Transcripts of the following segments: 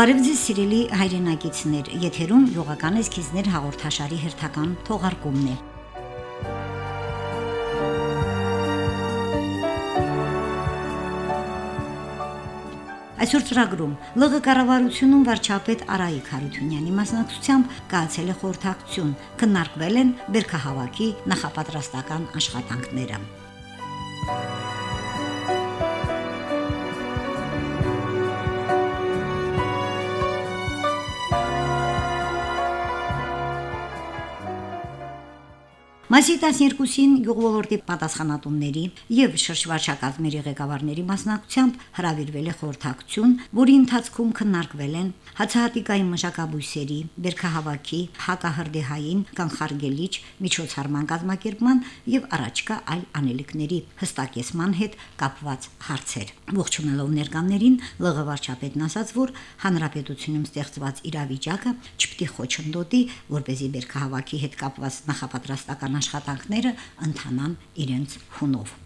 Բարև ձեզ սիրելի հայրենակիցներ, եթերում յոգական էսքիզներ հաղորդաշարի հերթական թողարկումն է։ Այսօր ծրագրում. ԼՂ կառավարությունում վարչապետ Արայիկ Հարությունյանի մասնակցությամբ կայացել է խորհրդակցություն, քննարկվել են βέρքահավաքի նախապատրաստական աշխատանքները։ Մասի 12-ին գյուղվորտի պատասխանատուների եւ շրջվարշակազմերի ղեկավարների մասնակցությամբ հրավիրվել է խորհրդակցություն, որի ընթացքում քննարկվել են հացահատիկային մշակաբույսերի, βέρքահավաքի, հակահրդեհային կանխարգելիչ միջոցառման կազմակերպման եւ առաջկա այլ անելիքների հստակեցման հետ կապված հարցեր։ Ողջունելով ներկաններին ԼՂ վարչապետն ասաց, որ հանրապետությունում ստեղծված իրավիճակը չպետք է խոչընդոտի, որ เป զի βέρքահավաքի հետ կապված նախապատրաստական աշխատանքները ընթանան իրենց հունով։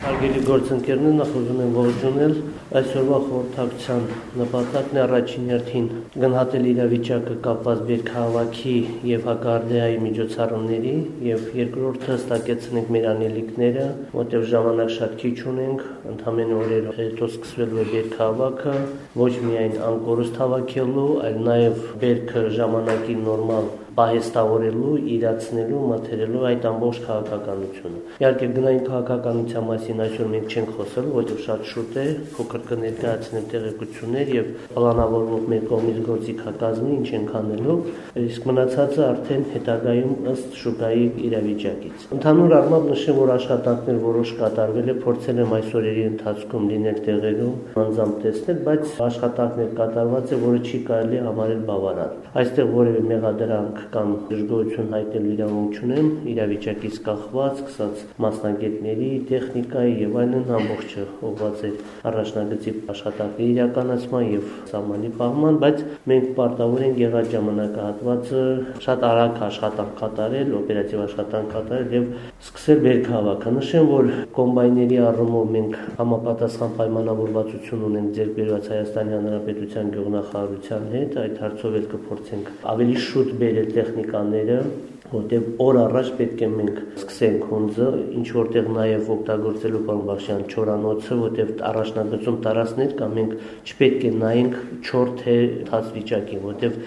Հարգելի գործընկերներ, նախ ուզում եմ ողջունել այսօրվա խորհրդակցության նպատակն է առաջին հերթին գնահատել իրավիճակը կապված բերքահավաքի եւ հակարդեայի միջոցառումների եւ երկրորդը հստակեցնենք մեր անելիքները, որտեղ ժամանակ շատ քիչ ունենք, ընդհանրեն օրեր հետո սկսվելու է բերքահավաքը, ոչ միայն անկորուստ հավաքելու, այլ նաեւ բերքը ժամանակի նորմալ պահեստավորելու, իրացնելու, մթերելու այդ ամբողջ քաղաքականությունը։ Իհարկե գնային քաղաքականության մասին այսօր մենք չենք խոսել, որովհետև շատ շուտ է, փոքր կներկայացնեմ տեղեկություններ եւ պլանավորվող մեր կողմից գործիքակազմի ինչ ենք անելու, իսկ մնացածը արդեն հետագայում ըստ շուկայի իրավիճակից։ Ընդհանուր առմամբ նշեմ, որ աշխատանքներ որոշ կատարվել է, փորձել եմ այս օրերի ընթացքում լինել տեղերում, անձամբ տեսնել, բայց աշխատանքներ կատարված է, որը չի կարելի համարել բավարար։ Այստեղ որևէ մեղադրանք կամ դժգոհություն հայտնելու իրավունք չունեմ, իրավիճակից կախված, սկսած մասնագետների, տեխնիկայի եւ այլն ամբողջը ուղղված է առաջնագծի աշխատանքի իրականացման եւ սահմանի պահման, բայց մենք պարտավոր ենք եղած ժամանակահատվածը շատ արագ աշխատանք կատարել, օպերատիվ աշխատանք կատարել եւ սկսել բերքահավաքը։ Նշեմ, որ կոմբայների առումով մենք համապատասխան պայմանավորվածություն ունենք ձեր բերված Հայաստանի Հանրապետության գյուղնախարարության հետ, այդ հարցով էլ կփորձենք ավելի շուտ բերել տեխնիկաները, որտեղ օր առաջ պետք է մենք սկսենք հունձը, ինչ որտեղ նաև օգտագործելու պարոն Բախշյան չորանոցը, որտեղ առաջնագծում տարածներ կա, մենք չպետք է նայենք չոր թե թաց վիճակին, որտեղ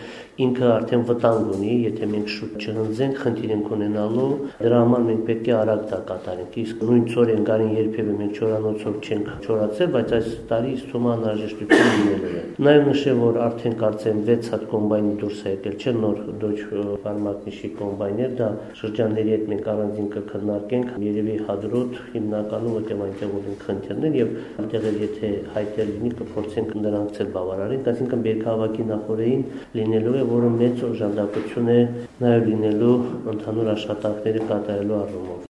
ինքը արդեն վտանգ ունի, եթե մենք շուտ չհնձենք, խնդիր ենք ունենալու, դրա համար մենք պետք է արագ դա կատարենք։ Իսկ նույն ծորեն գարին երբևէ մենք չորանոցով չենք չորացել, բայց այս տարի թվում անհրաժեշտություն լինելու է։ Նաև նշեմ, որ արդեն կարծեմ 6 հատ կոմբայնի դուրս է եկել, չէ՞ նոր դոչ ֆարմակնիշի կոմբայներ, դա շրջանների հետ մենք առանձին կքննարկենք, երևի հադրոտ հիմնականում որտեղ այնտեղ ունեն խնդիրներ եւ այնտեղ եթե հայտեր լինի կփորձենք նրանց էլ բավարարենք, այսինքն բերքահավաքի նախորդին լինելու է որը մեծ օժանդակություն է նաև լինելու ընդհանուր աշխատանքները կատարելու առումով։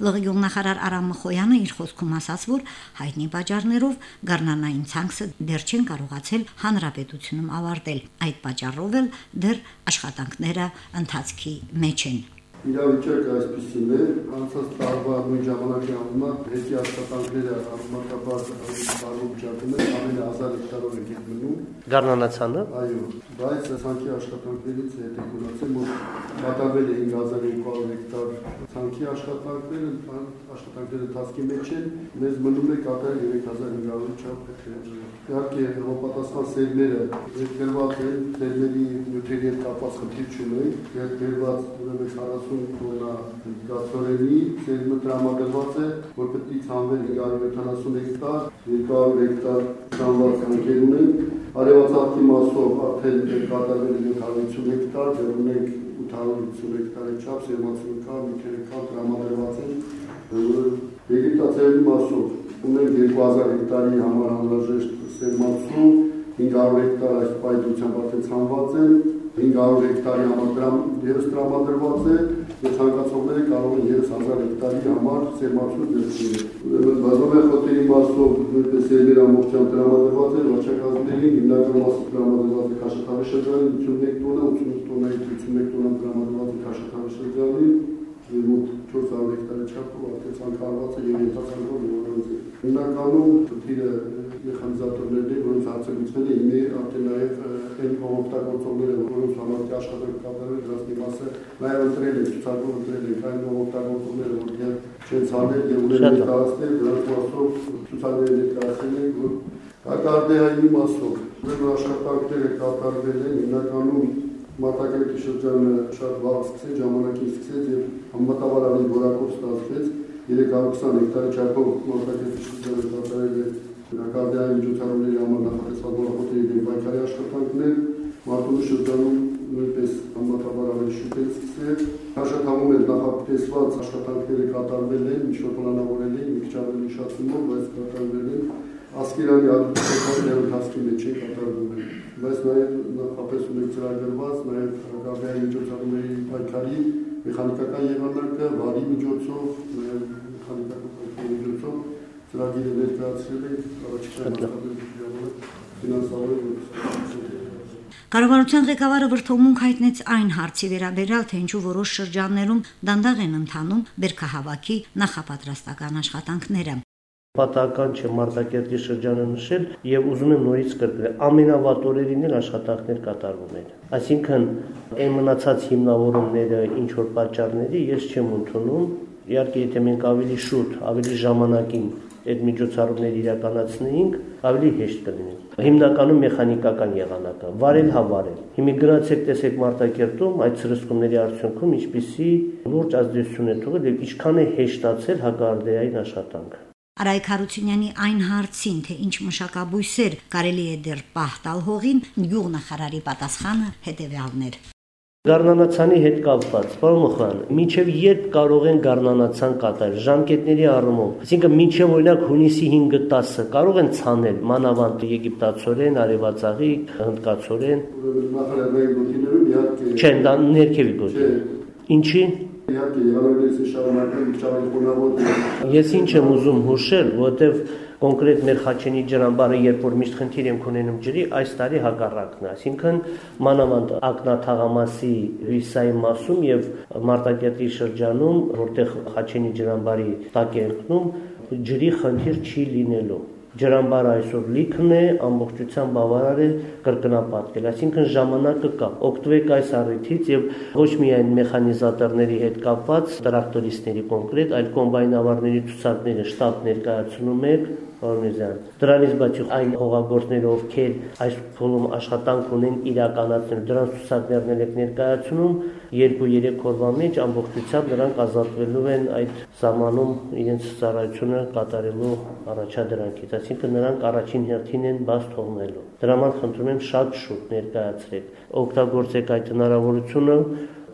ԼՂ նախարար Արամ Մխոյանը իր խոսքում ասաց, որ հայտնի պատճառներով Գառնանային ցանքսը դեռ չեն կարողացել հանրապետությունում ավարտել։ Այդ պատճառով էլ դեռ աշխատանքները ընթացքի մեջ են։ Իրավիճակը այսպեսին է, անցած տարվա նույն ժամանակի համեմատ հետի աշխատանքները համեմատաբար տարում ճակումներ ամենը 1000 հեկտարով է գտնվում։ Գառնանացանը։ Այո, բայց ցանկի աշխատանքներից հետ է գնացել, որ կատարվել է 5200 հեկտար ցանկի աշխատանքները, աշխատանքները տասկի մեջ են, մեզ մնում է կատարել 3500 չափ Իհարկե համապատասխան սերմերը ներգրված են, սերմերի նյութերի հետ կապված խնդիր չունեն, ներգրված ուրեմն 40 տոննա գացորենի սերմը տրամադրված է, որ պետք է ցանվել 570 հեկտար, 200 հեկտար ցանված անկեր ունեն, արևածաղկի մասով արդեն կատարվել է 750 հեկտար, դեռ ունենք 850 հեկտարի չափ սերմացուկա, մի քանի տրամադրված են, Եգիպտացիների մասով ունենք 2000 հեկտարի համար անհրաժեշտ սերմացու 500 հեկտար այս պայծությամբ արդեն ցանված են 500 հեկտարի համար դերս տրամադրված է եւ ցանկացողները կարող են 3000 հեկտարի համար ծերմացու դերսին։ Բազմամյա խոտերի մասով նույնպես երբեր ամբողջությամբ տրամադրված է վարչակազմներին հիմնական մասը տրամադրված է Քաշաթավի շրջանի 51 տոննա, 88 տոննա, 51 տոննա տրամադրված է Քաշաթավի շրջանի մոտ 400 հեկտարի չափով արդեն ցանկալված է եւ ենթացանքով նորից։ Հիմնականում թիրը մեխանիզմ հարցերուցվել է իմի արդեն նաեւ այն օգտագործողները, որոնց համակարգի աշխատանք կատարել դրանց մի մասը նաեւ ընտրել են, ցուցակով ընտրել են այն օգտագործողները, որ չեն ցանել եւ ունեն ներկայացնել, դրանց մասով ցուցակները ներկայացնել են, որ կատարդեայի մասով Ձեր աշխատանքները կատարվել են հիմնականում Մարտակերտի շրջանը շատ վաղ սկսեց, ժամանակին սկսեց եւ համատավար ավելի որակով ստացվեց 320 հեկտարի չափով Մարտակերտի շրջանը կատարել է Նկարդայի միջոցառումների համար նախատեսված որակոտերի դեմ պայքարի աշխատանքներ, Մարտունի շրջանում նույնպես համատավար ավելի շուտ է սկսել։ Աշխատանում են նախատեսված աշխատանքները կատարվել են, ինչ-որ պլանավորել են, մի քիչ ավելի շատումով, բայց կատարվել են Ասկերանի ադուտիկների ընթացքի մեջ է կատարվում են, բայց նաև նախապես ունենք ծրագրված նաև գազային միջոցառումների պայքարի մեխանիկական եղանակը վարի միջոցով, նաև մեխանիկական միջոցով ծրագիրը ներկայացրել ենք առաջիկա նախագծի ֆինանսավորումը Կառավարության ղեկավարը վրթովմունք հայտնեց այն հարցի վերաբերյալ, թե ինչու որոշ շրջաններում դանդաղ են ընթանում բերքահավաքի նախապատրաստական աշխատանքները։ Պատահական չէ Մարտակերտի շրջանը նշել եւ ուզում եմ նորից կրկնել, ամենավատ օրերին էլ աշխատանքներ կատարվում են։ Այսինքն այն մնացած հիմնավորումները ինչ որ պատճառների ես չեմ ընդունում։ Իհարկե, եթե մենք ավելի շուտ, ավելի ժամանակին այդ միջոցառումները իրականացնեինք, ավելի հեշտ կլիներ։ Հիմնականում մեխանիկական եղանակը, վարել հավարել։ Հիմա գրացեք տեսեք Մարտակերտում այդ սրսկումների արդյունքում ինչպիսի լուրջ ազդեցություն է թողել եւ ինչքան է հեշտացել հակարդեային աշխատանքը։ Արայք Հարությունյանի այն հարցին, թե ինչ մշակաբույսեր կարելի է դեռ պահ տալ հողին, գյուղնախարարի պատասխանը հետևյալն էր. Գառնանացանի հետ կապված, պարոն Մոխան, մինչև երբ կարող են գառնանացան կատարել ժամկետների առումով։ Այսինքն մինչև օրինակ հունիսի 5-ը 10-ը կարող են ցանել մանավանդ եգիպտացորեն, արևածաղիկ, հնդկացորեն։ Նախարարների գոտիներում իհարկե Չեն, դա ներքևի գոտի։ Ինչի՞ իհարկե եղանակներից շարունակել միջավայր խոնավոտ Ես ինչ եմ ուզում հուշել, որովհետև կոնկրետ մեր Խաչենի ջրամբարը երբ որ միշտ խնդիր եմ ունենում ջրի, այս տարի հակառակն է, այսինքն մանավանդ ակնաթաղամասի հյուսային մասում եւ Մարտակերտի շրջանում, որտեղ Խաչենի ջրամբարի տակ է ընկնում, ջրի խնդիր չի լինելու ջրամբարը այսօր լիքն է, ամբողջությամբ բավարար է կրկնապատկել, այսինքն ժամանակը կա։ Օգտվեք այս առիթից եւ ոչ միայն մեխանիզատորների հետ կապված տրակտորիստների կոնկրետ, այլ կոմբայնավարների ցուցակները շտաբ ներկայացնում եք, Օրնիզյան։ Դրանից բացի այն հողագործները, ովքեր այս փուլում աշխատանք ունեն իրականացնել, դրանց ցուցակներն եք ներկայացնում, 2-3 օրվա մեջ ամբողջությամբ նրանք ազատվելու են այդ սահմանում իրենց ծառայությունը կատարելու առաջադրանքից, այսինքն նրանք առաջին հերթին են բաց թողնելու։ Դրա համար խնդրում եմ շատ շուտ ներկայացրեք։ Օգտագործեք այդ հնարավորությունը,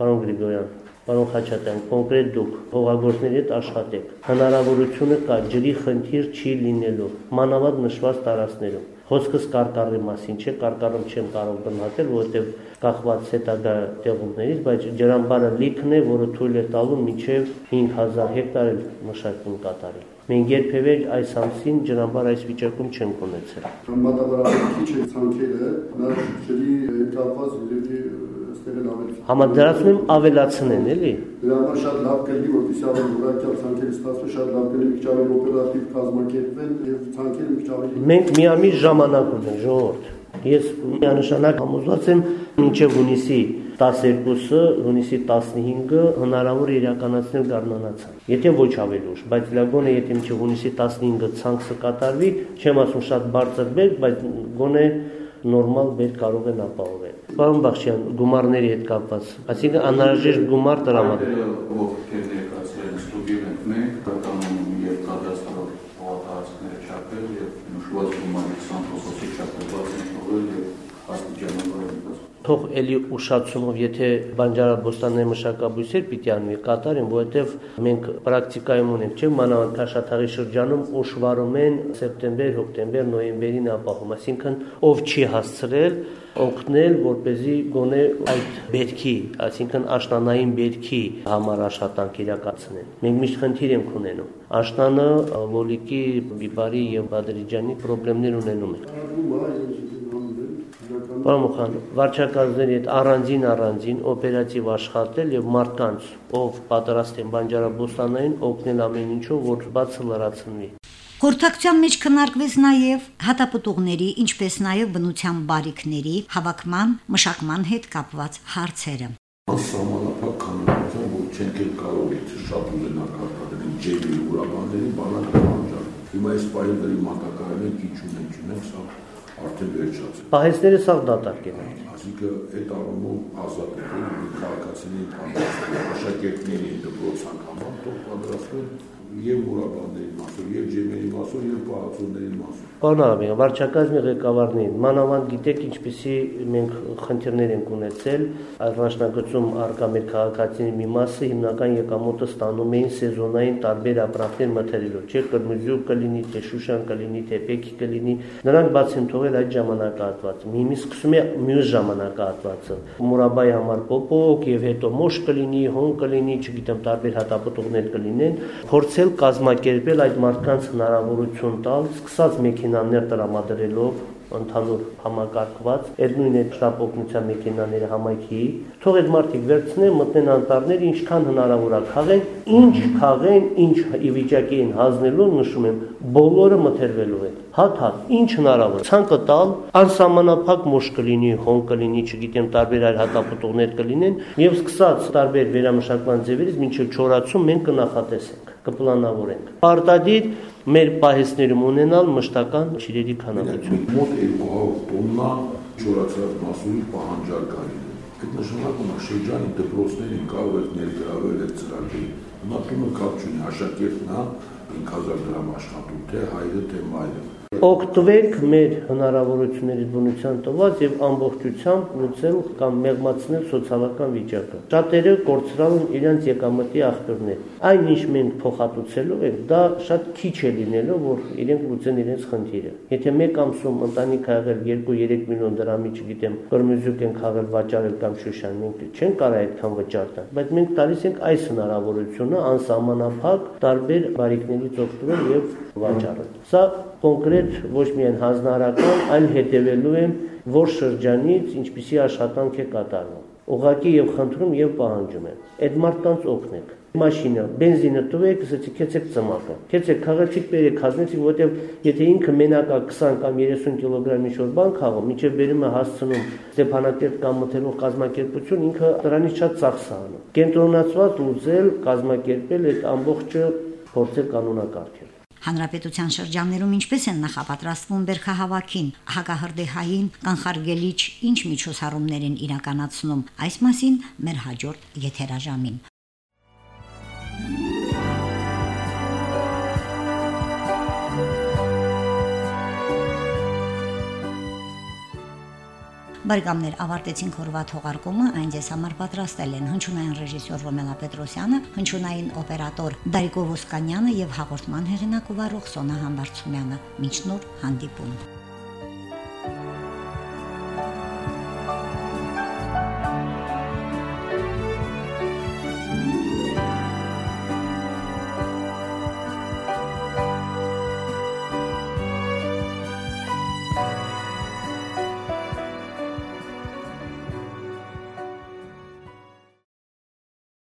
պարոն Գրիգորյան։ Պարոն Խաչատյան, կոնկրետ դուք հողագործների հետ աշխատեք։ Հնարավորությունը կա ջրի խնդիր չի լինելու մանավանդ նշված տարածքներում։ Խոսքս կարկառի մասին չէ, կարկառում չեմ կարող գնահատել, որովհետև կախված հետագա տեղումներից, բայց ջրամբարը լիքն է, որը թույլ է տալու միջև 5000 հեկտար մշակում կատարել։ Մենք երբևէ այս ամսին ջրամբար այս վիճակում չենք ունեցել։ Համատավարաբար քիչ է ցանկերը, նա ջրի կապված երևի ստեղել ավելի։ Համադրացնում եմ ավելացնեն, էլի։ Դրա համար շատ լավ կլինի, որպեսզի ավելի որակյալ ցանկերը ստացվի, շատ լավ կլինի քիչ ավելի օպերատիվ կազմակերպվեն եւ ցանկերը քիչ ավելի Մենք միամիտ ժամանակ ունենք, ժողովուրդ։ Ես միանշանակ համոզված եմ մինչև հունիսի 12-ը, հունիսի 15-ը հնարավոր իրականացնել գարնանացան։ Եթե ոչ ավելի ուշ, բայց լագոնը եթե մինչև հունիսի 15-ը ցանքսը կատարվի, չեմ ասում շատ բարձր բեր, բայց գոնե նորմալ բեր կարող են ապահովել։ Պարոն Բախշյան, գումարների հետ կապված, այսինքն անհրաժեշտ գումար տրամադրել։ թող էլի ուշացումով, եթե բանջարաբոստանների մշակաբույսեր պիտի անվի կատարեն, որովհետև մենք պրակտիկայում ունենք, չէ՞, մանավանդ Քաշաթաղի շրջանում ուշվարում են սեպտեմբեր, հոկտեմբեր, նոյեմբերին ապահում, այսինքն ով չի հասցրել օգնել, որ เป զի գոնե այդ բերքի, այսինքն աշնանային բերքի համար աշխատանք իրականացնեն։ Մենք միշտ խնդիր ենք ունենում։ Աշնանը Վոլիկի, Բիբարի եւ Բադրիջանի խնդիրներ ունենում է, Պարոն Մուխանov, վարչակազմերի հետ առանձին առանձին օպերատիվ աշխատել եւ մարդկանց, ով պատրաստ են բանջարաբոստանային օգնել ամեն ինչով, որ բացը լրացնվի։ Խորհրդակցության մեջ քննարկվեց նաև հատապտուղների, ինչպես նաև բնության բարիկների հավաքման, մշակման հետ կապված հարցերը։ Անսահմանափակ քանակությամբ որ չենք էլ կարող իդ շատ ունենալ արտադրել ջերի ուրաբանների բանակը Հիմա այս պայմանների մատակարարը քիչ ունենք, չունենք, սա արդեն վերջացել։ Պահեսները սաղ դատարկ են։ Այսինքն այդ առումով ազատ որ քաղաքացիների պատասխան աշակերտների դպրոցական համար թող պատրաստվեն եւ ուրաբանների մասով, եւ ջեմերի մասով, եւ պահածոների մասով։ Պարոն Արամյան, վարչակազմի ղեկավարներին, մանավանդ գիտեք ինչպիսի մենք խնդիրներ ենք ունեցել, առաջնագծում արկա մեր քաղաքացիների մի մասը հիմնական եկամուտը ստանում էին սեզոնային տարբեր ապրանքներ մթերելով, չէ՞ կրմուզյու կլինի, թե շուշան կլինի, թե պեկի կլինի, նրանք բաց են թողել այդ ժամանակահատվածը։ Հիմի սկսում է մյուս ժամանակահատվածը։ Մուրաբայի համար պոպոկ եւ հետո մոշ կլինի, հոն կլինի, չգիտեմ, տարբեր հատապտուղներ կլինեն, փորձել փորձել կազմակերպել այդ մարդկանց հնարավորություն տալ, սկսած մեքենաներ տրամադրելով ընդհանուր համակարգված, այդ նույն այդ շտապ օգնության մեքենաները համայնքի, թող այդ մարդիկ վերցնեն, մտնեն անտառներ, ինչքան հնարավոր է խաղեն, ինչ խաղեն, ինչ ի վիճակի են հանձնելու, նշում եմ, բոլորը մթերվելու են։ Հատ-հատ, ինչ հնարավոր։ Ցանկը տալ, անսահմանափակ մոշ կլինի, հոն կլինի, չգիտեմ, տարբեր այլ հատապտուղներ կլինեն, եւ սկսած տարբեր վերամշակման ձևերից մինչև չորացում մենք կնախատեսենք, կպլանավորենք։ Պարտադիր մեր պահեսներում ունենալ մշտական ճիրերի քանակություն։ Մոտ 200 տոննա չորացած մասուրի պահանջարկային։ Այդ նշանակում է շրջանի դպրոցներին կարող եք ներգրավել այդ ծրագրին։ Հիմա տունը կապ չունի, աշակերտն է 5000 դրամ աշխատում, թե հայրը, թե մայրը օգտվենք մեր հնարավորություններից բնության տված եւ ամբողջությամբ լուծել կամ մեղմացնել սոցիալական վիճակը։ Շատերը կորցրալ են իրենց եկամտի աղբյուրներ։ Այն ինչ մենք փոխհատուցելով ենք, դա շատ քիչ է լինելով, որ իրենք լուծեն իրենց խնդիրը։ Եթե մեկ ամսում ընտանիք ա եղել 2-3 միլիոն դրամի, չգիտեմ, կրմյուզյուկ են խաղել, վաճառել կամ շուշան, մենք չեն կարող այդքան վճար տալ, բայց մենք տալիս ենք այս հնարավորությունը անսահմանափակ տարբեր բարիկներից օգտվել եւ վաճառել։ Սա կոնկրետ ոչ միայն հանձնարարական, այլ հետևելու եմ որ շրջանից ինչպիսի աշխատանք է կատարվում։ Ուղղակի եւ խնդրում եւ պահանջում եմ։ Այդ մարդկանց օգնեք մաշինը, բենզինը տվեք, ասեցի, քեցեք ծմակը։ Քեցեք, քաղաքից բերեք, հազնեցի, որտեվ եթե ինքը մենակա 20 կամ 30 կիլոգրամի շոր բան խաղում, միջև բերում է հասցնում Ստեփանակերտ կամ մթերող կազմակերպություն, ինքը դրանից շատ ծախս է անում։ Կենտրոնացված լուծել, կազմակերպել այդ ամբողջը փորձել կանոնակարգել։ Հանրապետության շրջաններում ինչպես են նախապատրաստվում βέρքահավաքին, հակահրդեհային կանխարգելիչ ինչ միջոցառումներ են իրականացնում։ Այս մասին մեր հաջորդ եթերաժամին։ Բարեկամներ ավարտեցին խորվա թողարկումը, այն ձեզ համար պատրաստել են հնչյունային ռեժիսոր Ռոմելա Պետրոսյանը, հնչյունային օպերատոր Դարիկո Ոսկանյանը եւ հաղորդման հեղինակ ու վարող Սոնա Համբարձումյանը։ Մինչ նոր հանդիպում։